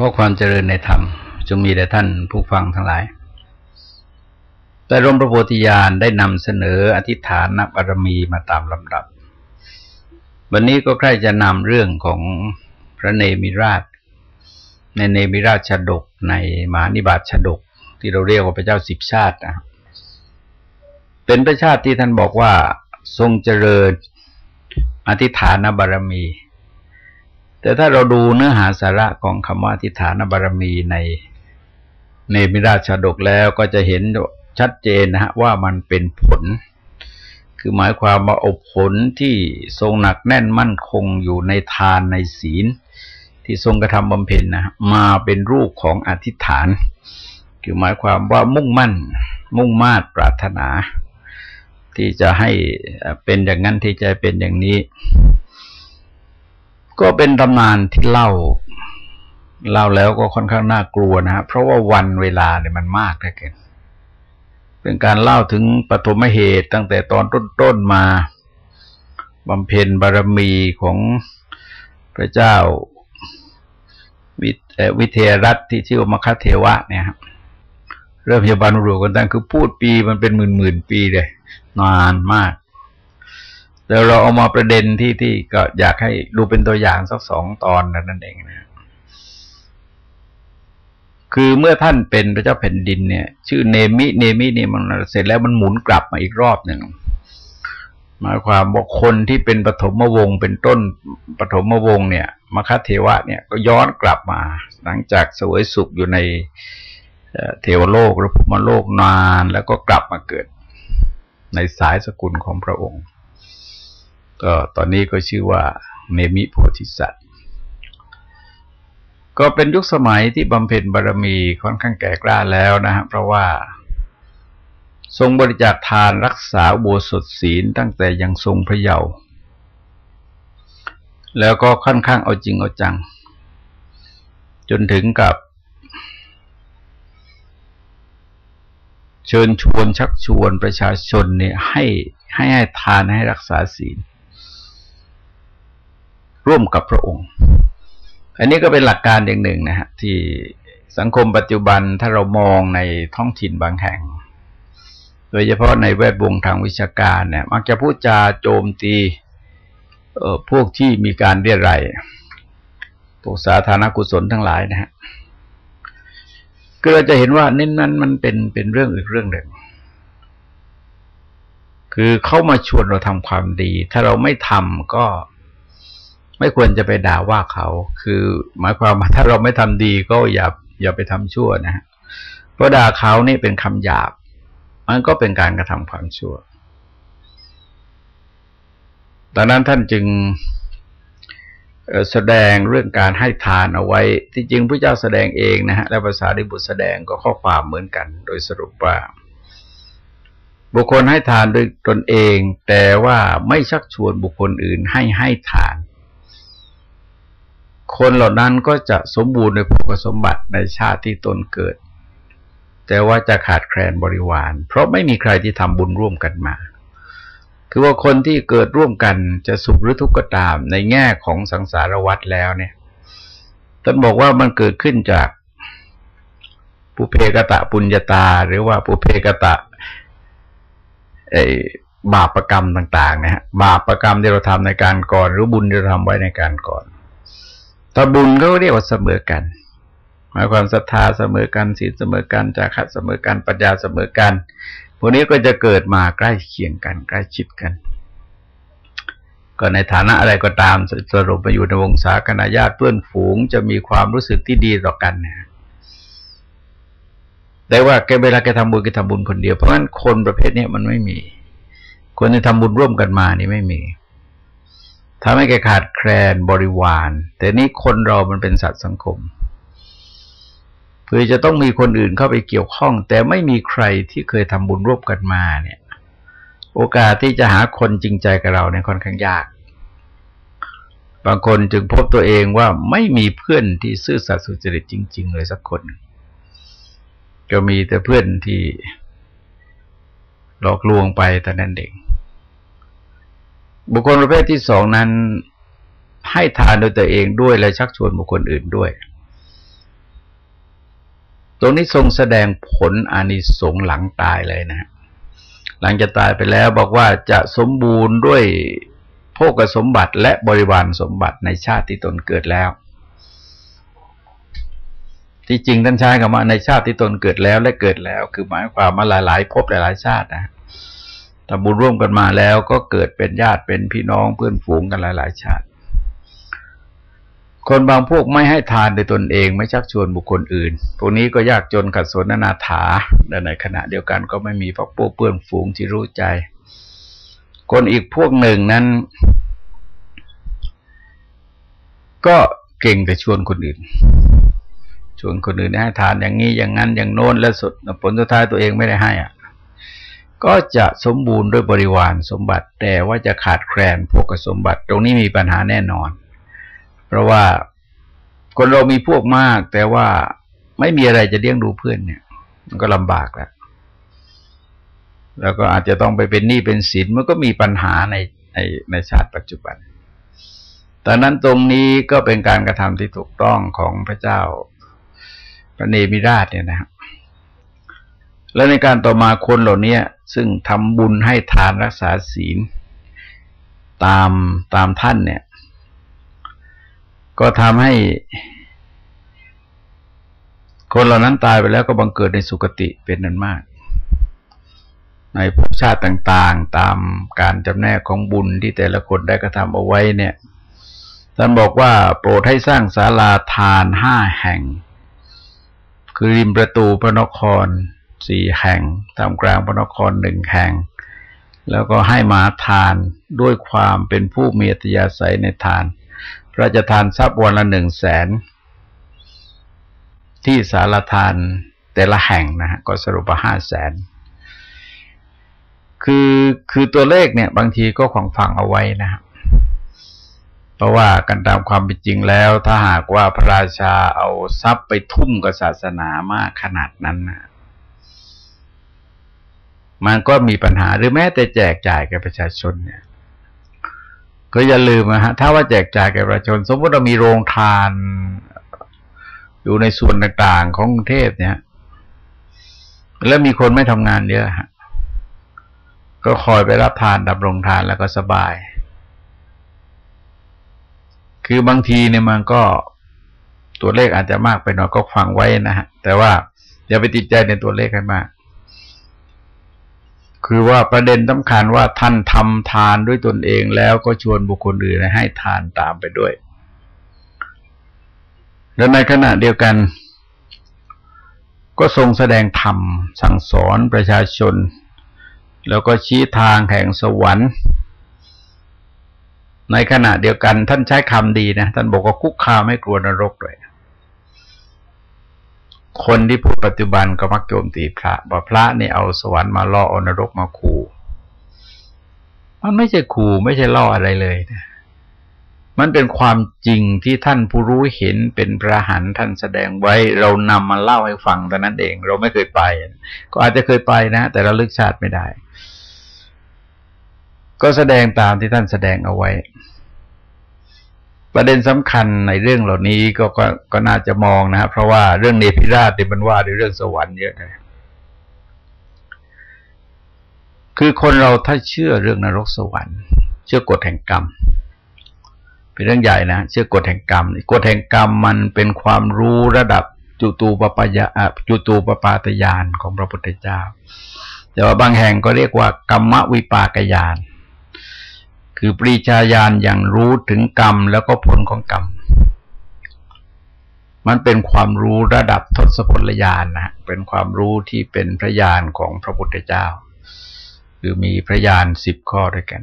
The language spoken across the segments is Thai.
ข้อความเจริญในธรรม จงมีแด่ท่านผู้ฟังทั้งหลาย แต่รมพระโพธิญาณได้นำเสนออธิษฐานนับารมีมาตามลำดับ วันนี้ก็ใกล้จะนำเรื่องของพระเนมิราช ในเนมิราชชดกในมหานิบาตชดก ที่เราเรียกว่าพระเจ้าสิบชาตินะเป็นพระชาติที่ท่านบอกว่าทรงเจริญอธิษฐานบารมี แต่ถ้าเราดูเนื้อหาสาระของคำว่าทิฏฐานบารมีในในมิราชาดกแล้วก็จะเห็นชัดเจนนะฮะว่ามันเป็นผล คือหมายความว่าอบผลที่ทรงหนักแน่นมั่นคงอยู่ในทานในศีล ที่ทรงกระทำบำเพ็ญนะมาเป็นรูปของอธิษฐาน คือหมายความว่ามุ่งมั่น มุ่งมา่ปรารถนา ที่จะให้เป็นอย่างนั้นที่จะเป็นอย่างนี้ ก็เป็นตำนานที่เล่า เล่าแล้วก็ค่อนข้างน่ากลัวนะฮะเพราะว่าวันเวลาเนี่ยมันมากแค่เกินเป็นการเล่าถึงปฐมเหตุตั้งแต่ตอนต้นๆมาบำเพ็ญบารมีของพระเจ้าวิวิเทรัฐที่ชื่อว่ามคเทวะเนี่ยครับเริ่มยาบาลรูกันตั้งคือพูดปีมันเป็นหมื่นหมื่นปีเลย นานมาก แล้วเราเอามาประเด็นที่ที่ก็อยากให้ดูเป็นตัวอย่างสักสองตอนนั่นเองนะคือเมื่อท่านเป็นพระเจ้าแผ่นดินเนี่ย ชื่อเนมิเนมิเนี่ยมันเสร็จแล้วมันหมุนกลับมาอีกรอบหนึ่งหมายความว่าคนที่เป็นปฐมวงศ์เป็นต้นปฐมวงศ์เนี่ยมคเทวะเนี่ยก็ย้อนกลับมา หลังจากสวยสุขอยู่ในเทวโลกหรือภูมิโลกนาน แล้วก็กลับมาเกิด ในสายสกุลของพระองค์ ก็ตอนนี้ก็ชื่อว่าเนมิโพธิสัตว์ ก็เป็นยุคสมัยที่บำเพ็ญบารมีค่อนข้างแก่กล้าแล้วนะฮะเพราะว่า ทรงบริจาคทานรักษาโบสถศีลตั้งแต่ยังทรงพระเยาว์แล้วก็ค่อนข้างเอาจริงเอาจัง จนถึงกับ เชิญชวนชักชวนประชาชนเนี่ยให้ให้ให้ทานให้รักษาศีล ร่วมกับพระองค์ อันนี้ก็เป็นหลักการอย่างหนึ่งนะฮะที่สังคมปัจจุบันถ้าเรามองในท้องถิ่นบางแห่ง โดยเฉพาะในแวดวงทางวิชาการเนี่ย มักจะพูดจาโจมตีเออพวกที่มีการเรียรายพวกสาธารณกุศลทั้งหลายนะฮะก็เราจะเห็นว่าเน้นนั้นมันเป็นเป็นเรื่องอีกเรื่องหนึ่ง คือเข้ามาชวนเราทำความดี ถ้าเราไม่ทำก็ ไม่ควรจะไปด่าว่าเขา คือหมายความว่าถ้าเราไม่ทำดีก็อย่าอย่าไปทำชั่วนะฮะเพราะด่าเขานี่เป็นคำหยาบ มันก็เป็นการกระทำความชั่วดังนั้นท่านจึงแสดงเรื่องการให้ทานเอาไว้ ที่จริงพระเจ้าแสดงเองนะฮะและภาษาดิบุตรแสดงก็ข้อความเหมือนกัน โดยสรุปว่า บุคคลให้ทานโดยตนเอง แต่ว่าไม่ชักชวนบุคคลอื่นให้ให้ทาน คนเหล่านั้นก็จะสมบูรณ์ในภูมิสมบัติในชาติที่ตนเกิด แต่ว่าจะขาดแคลนบริวาร เพราะไม่มีใครที่ทำบุญร่วมกันมา คือว่าคนที่เกิดร่วมกันจะสุขหรือทุกข์ก็ตามในแง่ของสังสารวัฏแล้วเนี่ยท่านบอกว่ามันเกิดขึ้นจากปุเพกตะปุญญาตา หรือว่าปุเพกตะไอบาปรกรรมต่าง ๆ นะฮะบาปรกรรมที่เราทำในการก่อน หรือบุญที่เราทำไว้ในการก่อน ถ้าบุญก็เรียกว่าเสมอกันหมายความศรัทธาเสมอกันศีลเสมอกันจาระเสมอกันปัญญาเสมอกันพวกนี้ก็จะเกิดมาใกล้เคียงกัน ใกล้ชิดกัน ก็ในฐานะอะไรก็ตามสรุปมาอยู่ในวงศาคณะญาติเพื่อนฝูง จะมีความรู้สึกที่ดีต่อกันนี่ยแต่ว่าแกเวลาแกทำบุญแกทำบุญคนเดียวเพราะฉะนั้นคนประเภทนี้มันไม่มี คนที่ทำบุญร่วมกันมานี่ไม่มี ทำให้แกขาดแคลนบริวาร แต่นี้คนเรามันเป็นสัตว์สังคมเพื่อจะต้องมีคนอื่นเข้าไปเกี่ยวข้อง แต่ไม่มีใครที่เคยทำบุญร่วมกันมาเนี่ย โอกาสที่จะหาคนจริงใจกับเราเนี่ยค่อนข้างยาก บางคนจึงพบตัวเองว่าไม่มีเพื่อนที่ซื่อสัตย์สุจริตจริง ๆ เลยสักคน ก็มีแต่เพื่อนที่หลอกลวงไปแต่นั้นเอง บุคคลประเภทที่สองนั้นให้ทานโดยตัวเองด้วยและชักชวนบุคคลอื่นด้วย ตรงนี้ทรงแสดงผลอานิสงส์หลังตายเลยนะ หลังจะตายไปแล้วบอกว่าจะสมบูรณ์ด้วยโภกสมบัติและบริวารสมบัติในชาติที่ตนเกิดแล้ว ที่จริงท่านใช้คำว่าในชาติที่ตนเกิดแล้วและเกิดแล้ว คือหมายความมาหลายๆภพหลายๆชาตินะ ทำบุญร่วมกันมาแล้วก็เกิดเป็นญาติเป็นพี่น้องเพื่อนฝูงกันหลาย ๆ ชาติ คนบางพวกไม่ให้ทานโดยตนเองไม่ชักชวนบุคคลอื่น พวกนี้ก็ยากจนขัดสนนาถาแต่ในขณะเดียวกันก็ไม่มีพวกพวกเพื่อนฝูงที่รู้ใจ คนอีกพวกหนึ่งนั้น ก็เก่งแต่ชวนคนอื่นชวนคนอื่นให้ทานอย่างนี้อย่างนั้นอย่างโน้นและสุดผลสุดท้ายตัวเองไม่ได้ให้อะ ก็จะสมบูรณ์ด้วยบริวารสมบัติ แต่ว่าจะขาดแคลนพวกสมบัติ ตรงนี้มีปัญหาแน่นอน เพราะว่าคนเรามีพวกมาก แต่ว่าไม่มีอะไรจะเลี้ยงดูเพื่อนเนี่ย มันก็ลำบากแล้วแล้วก็อาจจะต้องไปเป็นหนี้เป็นสินมันก็มีปัญหาในในในชาติปัจจุบันตอนนั้นตรงนี้ก็เป็นการกระทำที่ถูกต้องของพระเจ้าพระเนมิราชเนี่ยนะครับ และในการต่อมาคนเหล่านี้ซึ่งทำบุญให้ทานรักษาศีล ตามตามท่านเนี่ย ก็ทำให้ คนเหล่านั้นตายไปแล้วก็บังเกิดในสุคติเป็นนั้นมาก ในภพชาติต่างๆ ตามการจำแนกของบุญที่แต่ละคนได้กระทำเอาไว้เนี่ยท่านบอกว่าโปรดให้สร้างศาลาทานห้าแห่ง คือริมประตูพระนคร สี่แห่งตามกลางพระนครหนึ่งแห่ง แล้วก็ให้มาทานด้วยความเป็นผู้มีอัตยาศัยในทาน พระจะทานทรัพย์วันละหนึ่งแสน ที่สารทานแต่ละแห่งนะฮะก็สรุปห้าแสนคือคือตัวเลขเนี่ยบางทีก็ขวางฟังเอาไว้นะครับเพราะว่ากันตามความเป็นจริงแล้ว ถ้าหากว่าพระราชาเอาทรัพย์ไปทุ่มกับศาสนามากขนาดนั้นนะ มันก็มีปัญหาหรือแม้แต่แจกจ่ายแก่ประชาชนเนี่ย ก็อย่าลืมนะฮะ ถ้าว่าแจกจ่ายแก่ประชาชน สมมติเรามีโรงทาน อยู่ในส่วนต่างๆของกรุงเทพเนี่ย แล้วมีคนไม่ทำงานเยอะฮะก็คอยไปรับทานดับโรงทานแล้วก็สบาย คือบางทีเนี่ยมันก็ตัวเลขอาจจะมากไปหน่อยก็ฟังไว้นะฮะ แต่ว่าอย่าไปติดใจในตัวเลขให้มาก คือว่าประเด็นสำคัญว่าท่านทำทานด้วยตนเองแล้วก็ชวนบุคคลอื่นให้ทานตามไปด้วย และในขณะเดียวกัน ก็ทรงแสดงธรรมสั่งสอนประชาชน แล้วก็ชี้ทางแห่งสวรรค์ ในขณะเดียวกันท่านใช้คำดีนะ ท่านบอกว่าคุกคามไม่กลัวนรกด้วย คนที่พูดปัจจุบันก็มักโจมตีพระบอกพระนี่เอาสวรรค์มาล่ออนรกมาขู่มันไม่ใช่ขู่ไม่ใช่ล่ออะไรเลยนะมันเป็นความจริงที่ท่านผู้รู้เห็นเป็นพระหันท่านแสดงไว้ เรานำมาเล่าให้ฟังแต่นั้นเอง เราไม่เคยไป ก็อาจจะเคยไปนะ แต่เราลึกชาติไม่ได้ ก็แสดงตามที่ท่านแสดงเอาไว้ ประเด็นสำคัญในเรื่องเหล่านี้ก็ก็ก็น่าจะมองนะครับ เพราะว่าเรื่องเนพิราชเนี่ยมันว่าในเรื่องสวรรค์เยอะเลยคือคนเราถ้าเชื่อเรื่องนรกสวรรค์ เชื่อกฎแห่งกรรม เป็นเรื่องใหญ่นะเชื่อกฎแห่งกรรมกฎแห่งกรรมมันเป็นความรู้ระดับจุตูปปายาจุตูปปาตยานของพระพุทธเจ้า แต่ว่าบางแห่งก็เรียกว่ากรรมวิปากยาน คือปรีชาญาณอย่างรู้ถึงกรรมแล้วก็ผลของกรรม มันเป็นความรู้ระดับทศพลญาณนะเป็นความรู้ที่เป็นพระญาณของพระพุทธเจ้า คือมีพระญาณสิบข้อด้วยกัน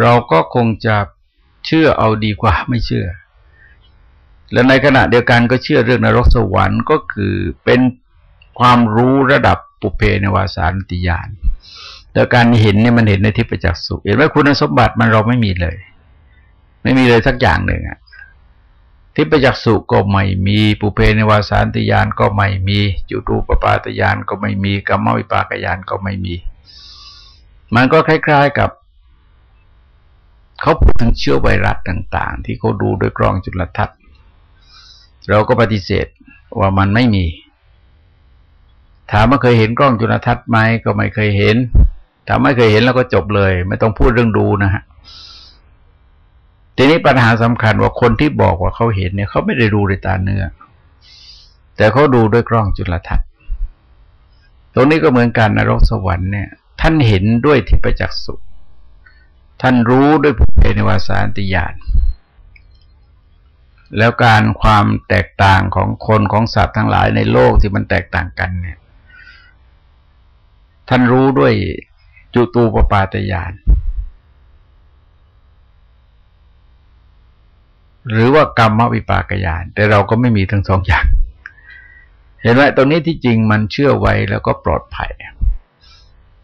เราก็คงจะเชื่อเอาดีกว่าไม่เชื่อ และในขณะเดียวกันก็เชื่อเรื่องนรกสวรรค์ก็คือเป็นความรู้ระดับปุเพนวาสานติยาน แต่การเห็นเนี่ยมันเห็นในทิพยจักษุเห็นว่าคุณสมบัติมันเราไม่มีเลย ไม่มีเลยสักอย่างหนึ่งอะทิพยจักษุก็ไม่มีปุเพในวาสานติยานก็ไม่มีจุตูปปาตยานก็ไม่มีกรรมวิปากยานก็ไม่มี มันก็คล้าย ๆกับเขาพูดถึงเชื้อไวรัสต่าง ๆ ที่เขาดูด้วยกล้องจุลทรรศน์เราก็ปฏิเสธว่ามันไม่มี ถามว่าเคยเห็นกล้องจุลทรรศน์ไหมก็ไม่เคยเห็น ถ้าไม่เคยเห็นแล้วก็จบเลย ไม่ต้องพูดเรื่องดูนะฮะทีนี้ปัญหาสำคัญว่าคนที่บอกว่าเขาเห็นเนี่ยเขาไม่ได้ดูด้วยตาเนื้อ แต่เขาดูด้วยกล้องจุลทรรศน์ตรงนี้ก็เหมือนกันนรกสวรรค์เนี่ย ท่านเห็นด้วยทิพจักษุท่านรู้ด้วยภูเพนวาสานติญาณแล้วการความแตกต่างของคนของสัตว์ทั้งหลายในโลกที่มันแตกต่างกันเนี่ย ท่านรู้ด้วย จุตูปปาตญาณหรือว่ากรรมวิปากญาณแต่เราก็ไม่มีทั้งสองอย่าง เห็นไหมตรงนี้ที่จริงมันเชื่อไว้แล้วก็ปลอดภัย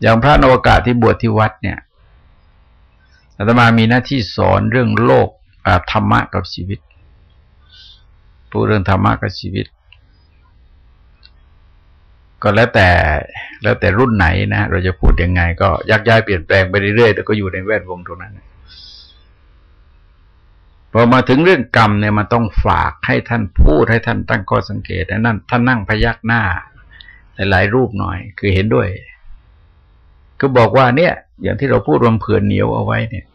อย่างพระนวกาที่บวชที่วัดเนี่ยอาตมามีหน้าที่สอนเรื่องโลกธรรมะกับชีวิตพูดเรื่องธรรมะกับชีวิต ก็แล้วแต่แล้วแต่รุ่นไหนนะเราจะพูดยังไง ก็ยักย้ายเปลี่ยนแปลงไปเรื่อยๆแต่ก็อยู่ในแวดวงตรงนั้นพอมาถึงเรื่องกรรมเนี่ยมันต้องฝากให้ท่านพูดให้ท่านตั้งข้อสังเกตนั่นท่านนั่งพยักหน้าหลายรูปหน่อย คือเห็นด้วย ก็บอกว่าเนี่ย อย่างที่เราพูดรวมเผื่อเหนียวเอาไว้เนี่ย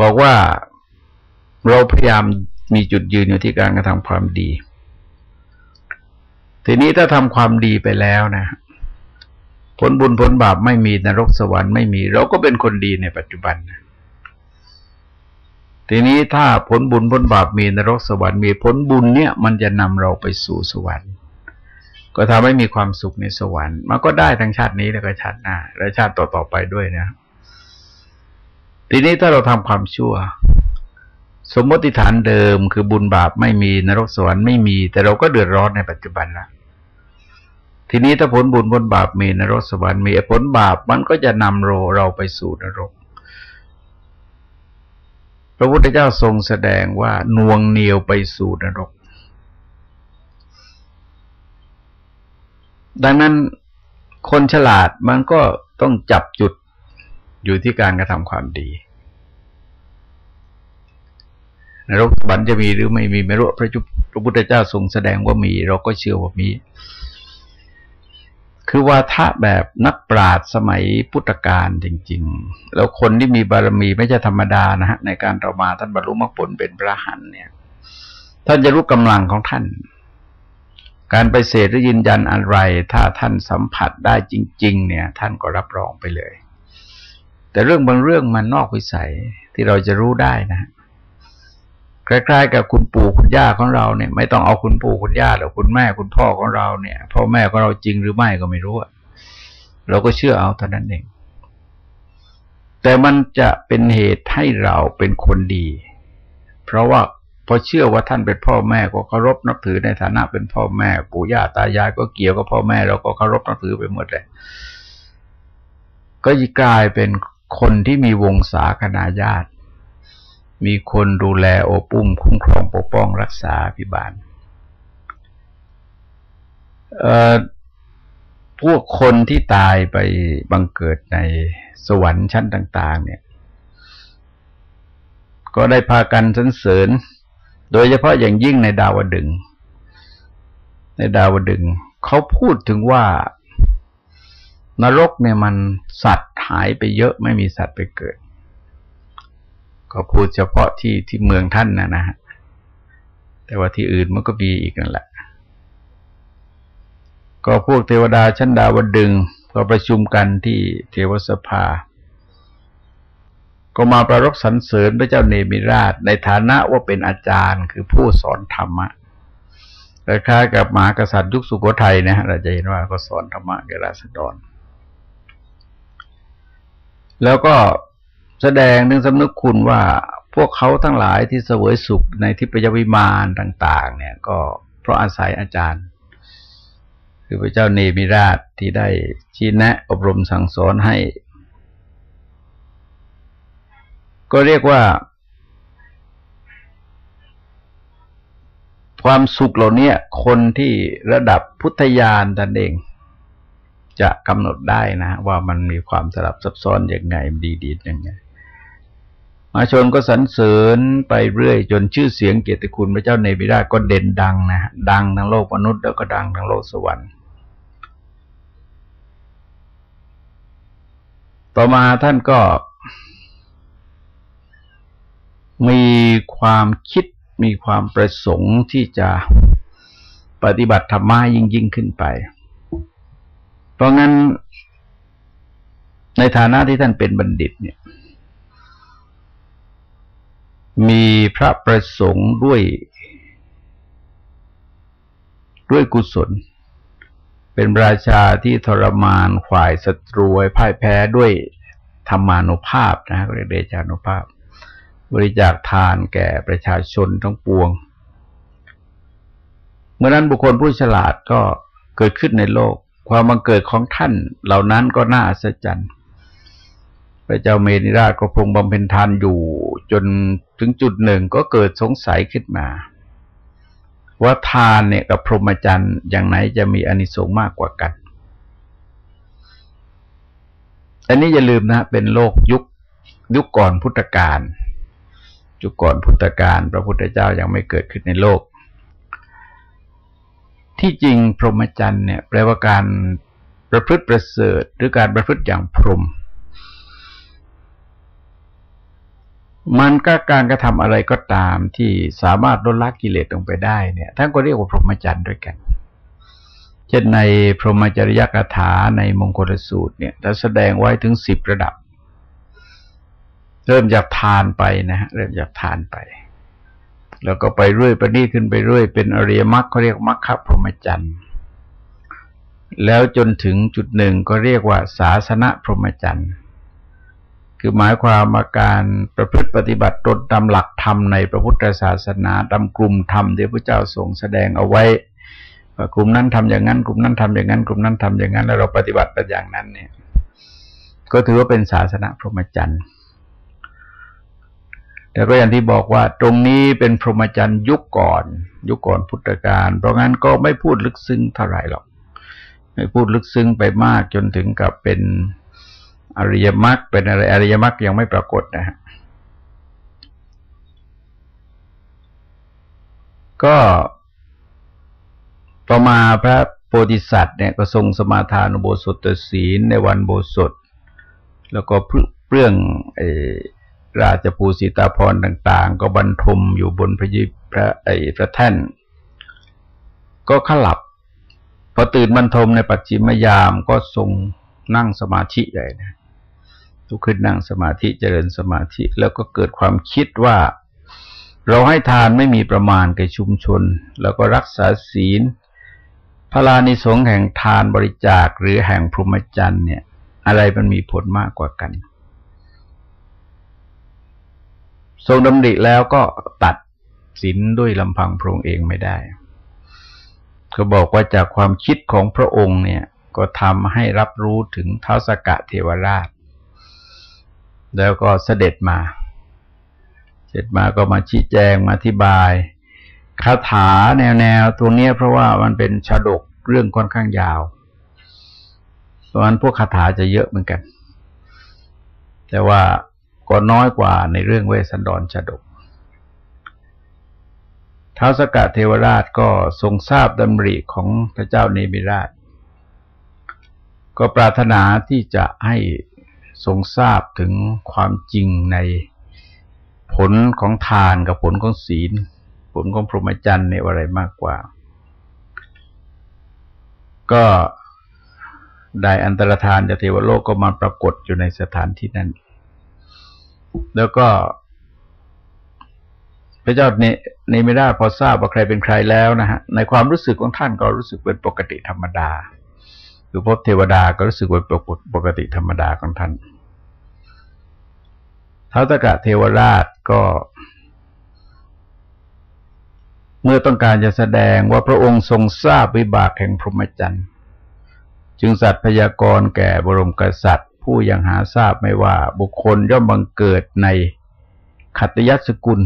บอกว่าเราพยายามมีจุดยืนอยู่ที่การกระทำความดี ทีนี้ถ้าทำความดีไปแล้วนะ ผลบุญผลบาปไม่มีนรกสวรรค์ไม่มี เราก็เป็นคนดีในปัจจุบันนะทีนี้ถ้าผลบุญผลบาปมีนรกสวรรค์มีผลบุญเนี่ย มันจะนำเราไปสู่สวรรค์ ก็ทำให้มีความสุขในสวรรค์ มันก็ได้ทั้งชาตินี้แล้วก็ชาติหน้าและชาติต่อๆไปด้วยนะ ทีนี้ถ้าเราทำความชั่ว สมมติฐานเดิมคือบุญบาปไม่มีนรกสวรรค์ไม่มี แต่เราก็เดือดร้อนในปัจจุบันละทีนี้ถ้าผลบุญผลบาปมีนรกสวรรค์มีผลบาปมันก็จะนำเราเราไปสู่นรก พระพุทธเจ้าทรงแสดงว่านวงเหนียวไปสู่นรก ดังนั้นคนฉลาดมันก็ต้องจับจุดอยู่ที่การกระทำความดี นรกบันจะมีหรือไม่มีไม่รู้พระจุพระพุทธเจ้าทรงแสดงว่ามี เราก็เชื่อว่ามี คือว่าทะแบบนักปราชญ์สมัยพุทธกาลจริง ๆ แล้วคนที่มีบารมีไม่ใช่ธรรมดานะฮะในการเรามาท่านบรรลุมรรคผลเป็นพระหันเนี่ย ท่านจะรู้กำลังของท่าน การไปเสดหรือยืนยันอะไร ถ้าท่านสัมผัสได้จริง ๆ เนี่ย ท่านก็รับรองไปเลย แต่เรื่องบางเรื่องมันนอกวิสัยที่เราจะรู้ได้นะ คล้ายๆ กับคุณปู่คุณย่าของเราเนี่ย ไม่ต้องเอาคุณปู่คุณย่าหรือคุณแม่คุณพ่อของเราเนี่ยพ่อแม่ของเราจริงหรือไม่ก็ไม่รู้เราก็เชื่อเอาเท่านั้นเองแต่มันจะเป็นเหตุให้เราเป็นคนดี เพราะว่าพอเชื่อว่าท่านเป็นพ่อแม่ก็เคารพนับถือในฐานะเป็นพ่อแม่ปู่ย่าตายายก็เกี่ยวกับพ่อแม่เราก็เคารพนับถือไปหมดเลยก็กลายเป็นคนที่มีวงศาคณาญาติ มีคนดูแลโอปุ้มคุ้มครองปกป้องรักษาพิบาลพวกคนที่ตายไปบังเกิดในสวรรค์ชั้นต่าง ๆ เนี่ย ก็ได้พากันสรรเสริญ โดยเฉพาะอย่างยิ่งในดาวดึง ในดาวดึง เขาพูดถึงว่านรกเนี่ยมันสัตว์หายไปเยอะไม่มีสัตว์ไปเกิด ก็พูดเฉพาะที่ที่เมืองท่านนะนะฮะแต่ว่าที่อื่นมันก็มีอีกนั่นแหละ ก็พวกเทวดาชั้นดาวดึงก็ประชุมกันที่เทวสภา ก็มาประรบสรรเสริญพระเจ้าเนมิราช ในฐานะว่าเป็นอาจารย์คือผู้สอนธรรมะคล้ายกับมหากษัตริย์ยุคสุโขทัยนะฮะเราจะเห็นว่าก็สอนธรรมะแก่ราษฎร แล้วก็ แสดงถึงสำนึกคุณว่าพวกเขาทั้งหลายที่เสวยสุขในทิพยวิมานต่าง ๆ เนี่ย ก็เพราะอาศัยอาจารย์ คือพระเจ้าเนมิราชที่ได้ชี้แนะ อบรมสั่งสอนให้ ก็เรียกว่า ความสุขเหล่านี้คนที่ระดับพุทธญาณตนเอง จะกำหนดได้นะ ว่ามันมีความสลับซับซ้อนอย่างไงดีดีอย่างไง มาชนก็สรรเสริญไปเรื่อย จนชื่อเสียงเกียรติคุณพระเจ้าเนบิราชก็เด่นดังนะดังทั้งโลกมนุษย์แล้วก็ดังทั้งโลกสวรรค์ ต่อมาท่านก็ มีความคิดมีความประสงค์ที่จะปฏิบัติธรรมะยิ่งยิ่งขึ้นไป เพราะงั้นในฐานะที่ท่านเป็นบัณฑิตเนี่ย มีพระประสงค์ด้วย ด้วยกุศล เป็นราชาที่ทรมานฝ่ายศัตรูไว้พ่ายแพ้ด้วยธรรมานุภาพนะเรียกเดชานุภาพ บริจาคทานแก่ประชาชนทั้งปวง เมื่อนั้นบุคคลผู้ฉลาดก็เกิดขึ้นในโลก ความบังเกิดของท่านเหล่านั้นก็น่าอัศจรรย์ พระเจ้าเมนิราชก็พงบำเพ็ญทานอยู่ จนถึงจุดหนึ่งก็เกิดสงสัยขึ้นมา ว่าทานเนี่ยกับพรหมจรรย์อย่างไหนจะมีอนิสงส์มากกว่ากันอันนี้อย่าลืมนะเป็นโลกยุคยุคก่อนพุทธกาลยุคก่อนพุทธกาลพระพุทธเจ้ายังไม่เกิดขึ้นในโลก ที่จริงพรหมจรรย์เนี่ยแปลว่าการประพฤติประเสริฐหรือการประพฤติอย่างพรหม มันก็การกระทำอะไรก็ตามที่สามารถลดละกิเลสลงไปได้เนี่ยท่านก็เรียกว่าพรหมจรรย์ด้วยกัน เช่นในพรหมจริยกถาในมงคลสูตรเนี่ยท่านแสดงไว้ถึงสิบระดับ เริ่มจากทานไปนะฮะเริ่มจากทานไป แล้วก็ไปเรื่อยไปนี่ขึ้นไปเรื่อยเป็นอริยมรรคเขาเรียกมรรคพรหมจรรย์แล้วจนถึงจุดหนึ่งก็เรียกว่า ศาสนาพรหมจรรย์ คือหมายความมาการประพฤติปฏิบัติตนตามหลักธรรมในพระพุทธศาสนาตามกลุ่มธรรมที่พระเจ้าทรงแสดงเอาไว้กลุ่มนั้นทำอย่างนั้น กลุ่มนั้นทำอย่างนั้น กลุ่มนั้นทำอย่างนั้น แล้วเราปฏิบัติไปอย่างนั้นเนี่ย ก็ถือว่าเป็นศาสนาพรหมจรรย์แต่ก็อย่างที่บอกว่าตรงนี้เป็นพรหมจรรย์ยุคก่อน ยุคก่อนพุทธกาลเพราะงั้นก็ไม่พูดลึกซึ้งเท่าไหร่หรอก ไม่พูดลึกซึ้งไปมากจนถึงกับเป็น อริยมรรคเป็นอะไร อริยมรรคยังไม่ปรากฏนะฮะก็ต่อมาพระโพธิสัตว์เนี่ยก็ทรงสมาทานโบสถศีลในวันโบสถ แล้วก็เปรื่องราชภูสิตาพรต่าง ๆ ก็บรรทมอยู่บนพระยิพระไอพระแท่น ก็ขลับ พอตื่นบรรทมในปัจจิมยามก็ทรงนั่งสมาธิเลยนะ ลุกขึ้นนั่งสมาธิเจริญสมาธิ แล้วก็เกิดความคิดว่า เราให้ทานไม่มีประมาณแก่ชุมชน แล้วก็รักษาศีลพระลานิสงแห่งทานบริจาคหรือแห่งพรหมจรรย์เนี่ย อะไรมันมีผลมากกว่ากัน ทรงดำริแล้วก็ตัดศีลด้วยลำพังพระองค์เองไม่ได้ ก็บอกว่าจากความคิดของพระองค์เนี่ย ก็ทำให้รับรู้ถึงเท้าสกะเทวราช แล้วก็เสด็จมา เสร็จมาก็มาชี้แจงมาอธิบายคาถาแนวแนวตัวนี้ยเพราะว่ามันเป็นชาดกเรื่องค่อนข้างยาวเพราะฉะนั้นพวกคาถาจะเยอะเหมือนกัน แต่ว่าก็น้อยกว่าในเรื่องเวสันดรชาดกท้าวสกะเทวราชก็ทรงทราบดำริของพระเจ้าเนมิราช ก็ปรารถนาที่จะให้ ทรงทราบถึงความจริงในผลของทานกับผลของศีล ผลของพรหมจรรย์ในอะไรมากกว่า ก็ได้อันตรธานจากเทวโลกก็มาปรากฏอยู่ในสถานที่นั้น แล้วก็พระเจ้าเนเนมิราพอทราบว่าใครเป็นใครแล้วนะฮะในความรู้สึกของท่านก็รู้สึกเป็นปกติธรรมดา คือพบเทวดาก็รู้สึกว่าปกติธรรมดาของท่านท้าวตกะเทวราชก็ เมื่อต้องการจะแสดงว่าพระองค์ทรงทราบวิบากแห่งพรหมจรรย์จึงสัตว์พยากรณ์แก่บรมกษัตริย์ ผู้ยังหาทราบไม่ว่าบุคคลย่อมบังเกิดในขัตยัสกุล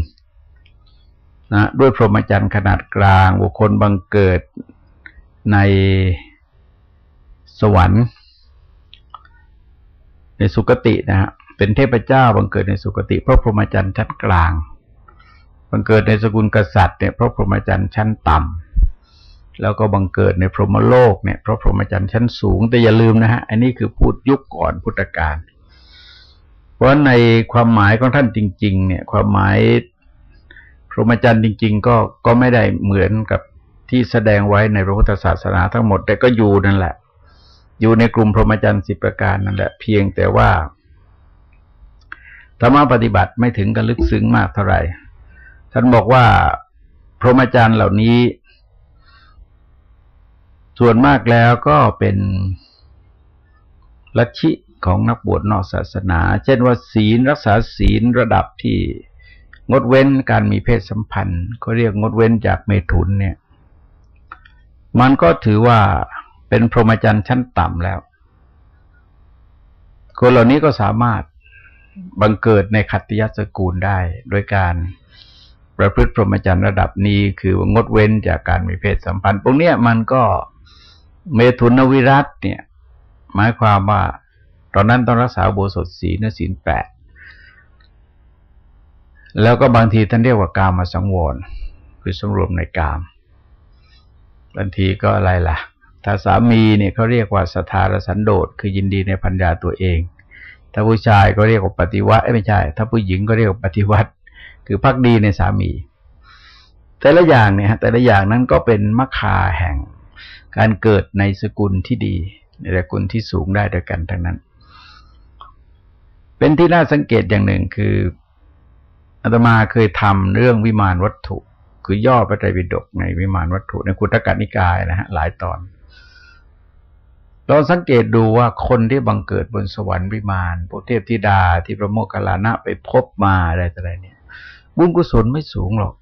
นะด้วยพรหมจรรย์ขนาดกลาง บุคคลบังเกิดใน สวรรค์ ในสุคตินะฮะเป็นเทพเจ้าบังเกิดในสุคติพระพรหมจรรย์ชั้นกลางบังเกิดในสกุลกษัตริย์เนี่ยพระพรหมจรรย์ชั้นต่ำแล้วก็บังเกิดในพรหมโลกเนี่ยพระพรหมจรรย์ชั้นสูง แต่อย่าลืมนะฮะอันนี้คือพูดยุคก่อนพุทธกาลเพราะในความหมายของท่านจริง ๆ เนี่ย ความหมายพรหมจรรย์จริง ๆ ก็ก็ไม่ได้เหมือนกับที่แสดงไว้ในพระพุทธศาสนาทั้งหมด แต่ก็อยู่นั่นแหละ อยู่ในกลุ่มพรหมจรรย์สิบประการนั่นแหละเพียงแต่ว่าธรรมะปฏิบัติไม่ถึงกันลึกซึ้งมากเท่าไหร่ ท่านบอกว่า พรหมจรรย์เหล่านี้ ส่วนมากแล้วก็เป็นลัทธิของนักบวชนอกศาสนา เช่นว่าศีลรักษาศีลระดับที่งดเว้นการมีเพศสัมพันธ์เขาเรียกงดเว้นจากเมถุนเนี่ย มันก็ถือว่า เป็นพรหมจรรย์ชั้นต่ำแล้ว คนเหล่านี้ก็สามารถบังเกิดในขัตติยสกูลได้โดยการประพฤติพรหมจรรย์ระดับนี้คืองดเว้นจากการมีเพศสัมพันธ์พวกนี้มันก็เมถุนวิรัตเนี่ย หมายความว่า ตอนนั้นต้องรักษาโบสถศีลศีลแปดแล้วก็บางทีท่านเรียกว่ากามาสังวรคือสมรวมในกาม บางทีก็อะไรล่ะ ถ้าสามีเนี่ยเขาเรียกว่าสถารสันโดษคือยินดีในพัญญาตัวเอง ถ้าผู้ชายก็เรียกว่าปฏิวัติไม่ใช่ ถ้าผู้หญิงก็เรียกว่าปฏิวัติ คือพักดีในสามี แต่ละอย่างเนี่ยแต่ละอย่างนั้นก็เป็นมรคาแห่งการเกิดในสกุลที่ดี ในสกุลที่สูงได้ด้วยกันทั้งนั้น เป็นที่น่าสังเกตอย่างหนึ่งคืออาตมาเคยทำเรื่องวิมานวัตถุ คือย่อพระไตรปิฎกในวิมานวัตถุในคุตกนิกายนะฮะหลายตอน เราสังเกตดูว่าคนที่บังเกิดบนสวรรค์วิมานพระเทพธิดาที่พระโมคคัลลานะไปพบมาอะไรต่ออะไรเนี่ย บุญกุศลไม่สูงหรอก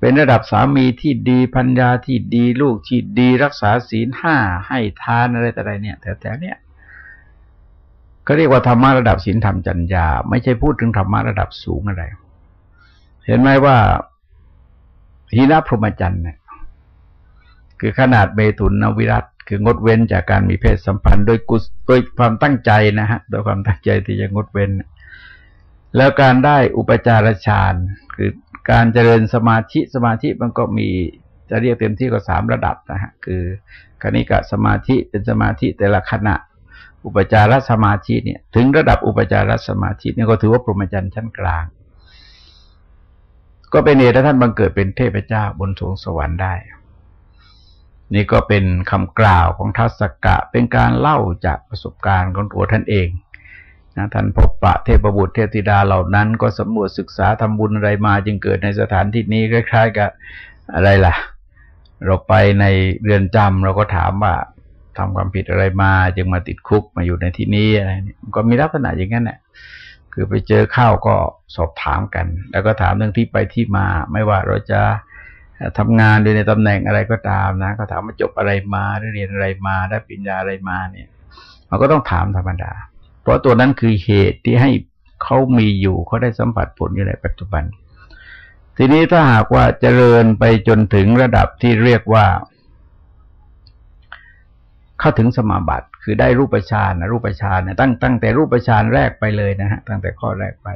เป็นระดับสามีที่ดีพัญญาที่ดีลูกที่ดีรักษาศีลห้าให้ทานอะไรต่ออะไรเนี่ย แต่แต่เนี่ยเขาเรียกว่าธรรมะระดับศีลธรรมจัญญา ไม่ใช่พูดถึงธรรมะระดับสูงอะไร เห็นไหมว่าหินาพรหมจรรย์เนี่ยคือขนาดเมตุนนวิรัต คืองดเว้นจากการมีเพศสัมพันธ์โดยกุศโดยความตั้งใจนะฮะโดยความตั้งใจที่จะงดเว้น แล้วการได้อุปจารฌานคือการเจริญสมาธิสมาธิมันก็มีจะเรียกเต็มที่ก็สามระดับนะฮะคือคณิกะสมาธิเป็นสมาธิแต่ละขณะ อุปจารสมาธิเนี่ยถึงระดับอุปจารสมาธิเนี่ยก็ถือว่าพรหมจรรย์ชั้นกลาง ก็เป็นเหตุท่านบังเกิดเป็นเทพเจ้าบนสวงสวรรค์ได้ นี่ก็เป็นคำกล่าวของทัศกะ เป็นการเล่าจากประสบการณ์ของตัวท่านเองนะท่านพบปะเทพบุตรเทพธิดาเหล่านั้น ก็สำรวจศึกษาทำบุญอะไรมาจึงเกิดในสถานที่นี้คล้ายๆกับอะไรล่ะ เราไปในเรือนจำเราก็ถามว่าทำความผิดอะไรมาจึงมาติดคุกมาอยู่ในที่นี้อะไรนี่ก็มีลักษณะอย่างนั้นแหละคือไปเจอข้าวก็สอบถามกัน แล้วก็ถามเรื่องที่ไปที่มา ไม่ว่าเราจะ ทำงานในตำแหน่งอะไรก็ตามนะก็ถามมาจบอะไรมาได้เรียนอะไรมาได้ปริญญาอะไรมาเนี่ยมันก็ต้องถามธรรมดา เพราะตัวนั้นคือเหตุที่ให้เขามีอยู่เขาได้สัมผัสผลอยู่ในปัจจุบัน ทีนี้ถ้าหากว่าเจริญไปจนถึงระดับที่เรียกว่า เข้าถึงสมาบัติคือได้รูปฌานนะรูปฌานเนี่ยตั้งตั้งแต่รูปฌานแรกไปเลยนะฮะตั้งแต่ข้อแรกไป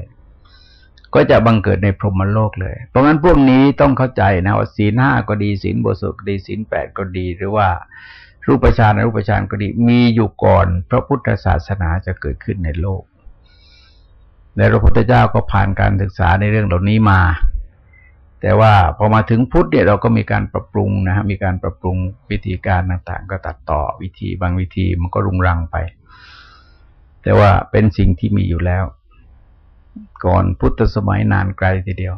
ก็จะบังเกิดในพรหมโลกเลย เพราะงั้นพวกนี้ต้องเข้าใจนะว่าศีลห้าก็ดีศีลบสุก็ดีศีลแปดก็ดีหรือว่ารูปฌานรูปฌานก็ดีมีอยู่ก่อนพระพุทธศาสนาจะเกิดขึ้นในโลก ในพระพุทธเจ้าก็ผ่านการศึกษาในเรื่องเหล่านี้มา แต่ว่าพอมาถึงพุทธเนี่ยเราก็มีการปรับปรุงนะฮะมีการปรับปรุงวิธีการต่างๆ ก็ตัดต่อวิธีบางวิธีมันก็รุงรังไป แต่ว่าเป็นสิ่งที่มีอยู่แล้ว ก่อนพุทธสมัยนานไกลทีเดียว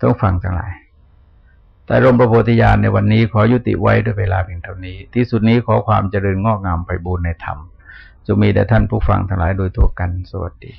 ต้องฟังทั้งหลาย แต่รมประโพธิญาณในวันนี้ขอยุติไว้ด้วยเวลาเพียงเท่านี้ ที่สุดนี้ขอความเจริญงอกงามไปบูรณนธรรมจะมีแด่ท่านผู้ฟังทั้งหลายโดยทั่วกัน สวัสดี